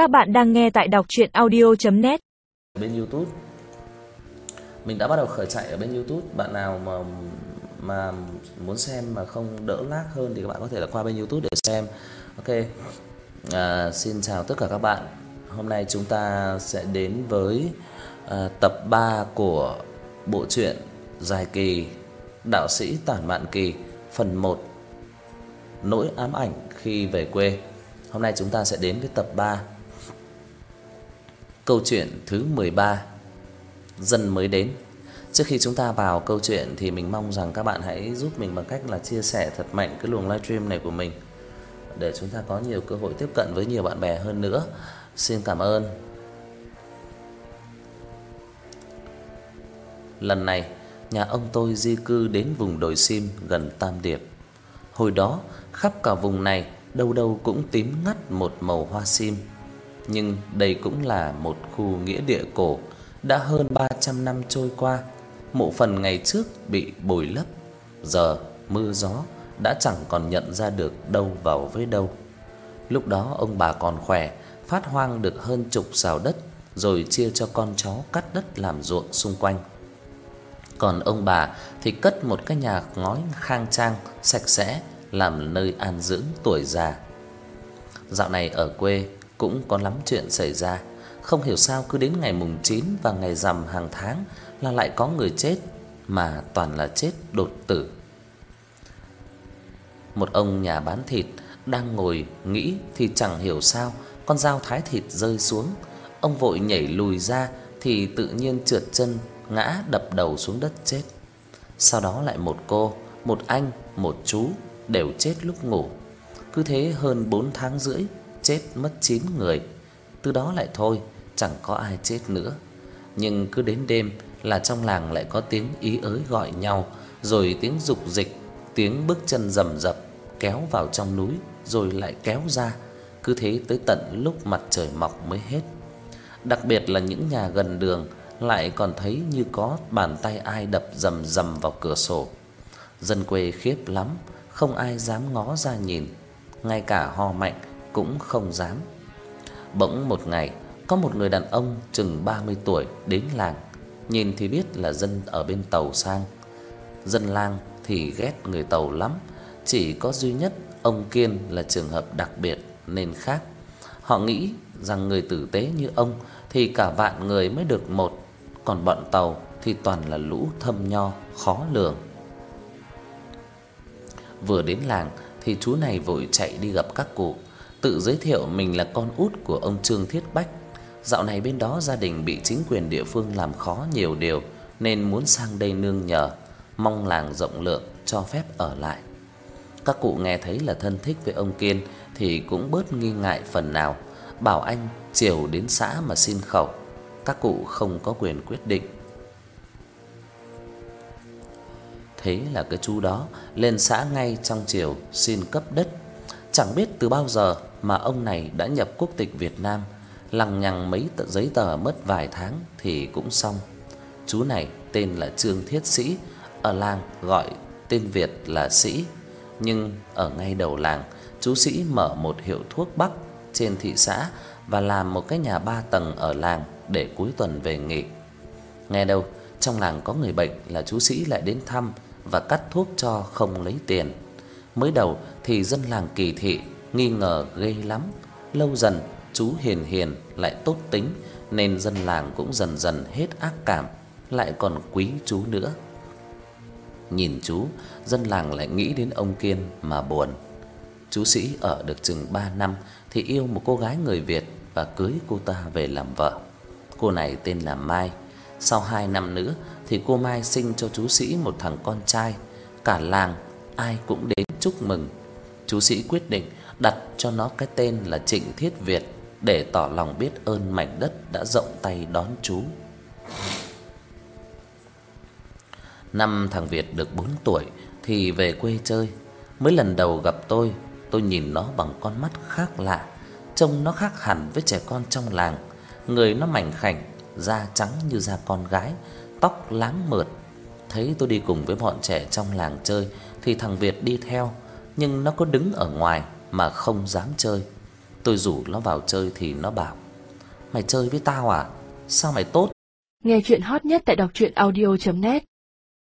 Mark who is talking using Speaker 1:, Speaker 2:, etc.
Speaker 1: Các bạn đang nghe tại đọc audio net
Speaker 2: bên YouTube. Mình đã bắt đầu khởi chạy ở bên YouTube, bạn nào mà mà muốn xem mà không đỡ lag hơn thì các bạn có thể là qua bên YouTube để xem. Ok. À, xin chào tất cả các bạn. Hôm nay chúng ta sẽ đến với à, tập 3 của bộ truyện dài kỳ Đạo sĩ Tản Mạn Kỳ phần 1 Nỗi ám ảnh khi về quê. Hôm nay chúng ta sẽ đến với tập 3. Câu chuyện thứ 13. Dân mới đến. Trước khi chúng ta vào câu chuyện thì mình mong rằng các bạn hãy giúp mình bằng cách là chia sẻ thật mạnh cái luồng livestream này của mình để chúng ta có nhiều cơ hội tiếp cận với nhiều bạn bè hơn nữa. Xin cảm ơn. Lần này, nhà ông tôi di cư đến vùng đồi sim gần Tam Điệp. Hồi đó, khắp cả vùng này đâu đâu cũng tím ngắt một màu hoa sim. Nhưng đây cũng là một khu nghĩa địa cổ đã hơn 300 năm trôi qua, mộ phần ngày trước bị bồi lấp, giờ mưa gió đã chẳng còn nhận ra được đâu vào với đâu. Lúc đó ông bà còn khỏe, phát hoang được hơn chục sào đất rồi chia cho con cháu cắt đất làm ruộng xung quanh. Còn ông bà thì cất một cái nhà ngói khang trang, sạch sẽ làm nơi an dưỡng tuổi già. Dạo này ở quê cũng có lắm chuyện xảy ra, không hiểu sao cứ đến ngày mùng 9 và ngày rằm hàng tháng là lại có người chết mà toàn là chết đột tử. Một ông nhà bán thịt đang ngồi nghĩ thì chẳng hiểu sao con dao thái thịt rơi xuống, ông vội nhảy lùi ra thì tự nhiên trượt chân ngã đập đầu xuống đất chết. Sau đó lại một cô, một anh, một chú đều chết lúc ngủ. Cứ thế hơn 4 tháng rưỡi, chết mất 9 người. Từ đó lại thôi, chẳng có ai chết nữa. Nhưng cứ đến đêm là trong làng lại có tiếng ý ới gọi nhau, rồi tiếng dục dịch, tiếng bước chân rầm rập kéo vào trong núi rồi lại kéo ra, cứ thế tới tận lúc mặt trời mọc mới hết. Đặc biệt là những nhà gần đường lại còn thấy như có bàn tay ai đập rầm rầm vào cửa sổ. Dân quê khiếp lắm, không ai dám ngó ra nhìn, ngay cả ho mạnh cũng không dám. Bỗng một ngày, có một người đàn ông chừng 30 tuổi đến làng, nhìn thì biết là dân ở bên tàu sang. Dân làng thì ghét người tàu lắm, chỉ có duy nhất ông Kiên là trường hợp đặc biệt nên khác. Họ nghĩ rằng người tử tế như ông thì cả vạn người mới được một, còn bọn tàu thì toàn là lũ thâm nho khó lường. Vừa đến làng thì chú này vội chạy đi gặp các cụ, tự giới thiệu mình là con út của ông Trương Thiết Bách. Dạo này bên đó gia đình bị chính quyền địa phương làm khó nhiều điều nên muốn sang đây nương nhờ, mong làng rộng lượng cho phép ở lại. Các cụ nghe thấy là thân thích với ông Kiên thì cũng bớt nghi ngại phần nào, bảo anh chiều đến xã mà xin khẩu. Các cụ không có quyền quyết định. Thế là cái chú đó lên xã ngay trong chiều xin cấp đất. Chẳng biết từ bao giờ mà ông này đã nhập quốc tịch Việt Nam, lằng nhằng mấy tờ giấy tờ mất vài tháng thì cũng xong. Chú này tên là Trương Thiết Sĩ, ở làng gọi tên Việt là Sĩ, nhưng ở ngay đầu làng, chú Sĩ mở một hiệu thuốc bắc trên thị xã và làm một cái nhà ba tầng ở làng để cuối tuần về nghỉ. Nghe đâu, trong làng có người bệnh là chú Sĩ lại đến thăm và cắt thuốc cho không lấy tiền. Mới đầu thì dân làng kỳ thị, nghi ngờ ghê lắm. Lâu dần chú hiền hiền lại tốt tính nên dân làng cũng dần dần hết ác cảm, lại còn quý chú nữa. Nhìn chú, dân làng lại nghĩ đến ông Kiên mà buồn. Chú sĩ ở được chừng 3 năm thì yêu một cô gái người Việt và cưới cô ta về làm vợ. Cô này tên là Mai. Sau 2 năm nữa thì cô Mai sinh cho chú sĩ một thằng con trai. Cả làng ai cũng đến chúc mừng. Chú sĩ quyết định đặt cho nó cái tên là Trịnh Thiết Việt để tỏ lòng biết ơn mảnh đất đã rộng tay đón chú. Năm thằng Việt được 4 tuổi thì về quê chơi. Mới lần đầu gặp tôi, tôi nhìn nó bằng con mắt khác lạ, trông nó khác hẳn với trẻ con trong làng. Người nó mảnh khảnh, da trắng như da con gái, tóc láng mượt. Thấy tôi đi cùng với bọn trẻ trong làng chơi thì thằng Việt đi theo, nhưng nó có đứng ở ngoài mà không dám chơi. Tôi rủ nó vào chơi thì nó bảo: "Mày chơi với tao à? Sao mày tốt?"
Speaker 3: Nghe chuyện hot nhất tại đọc audio net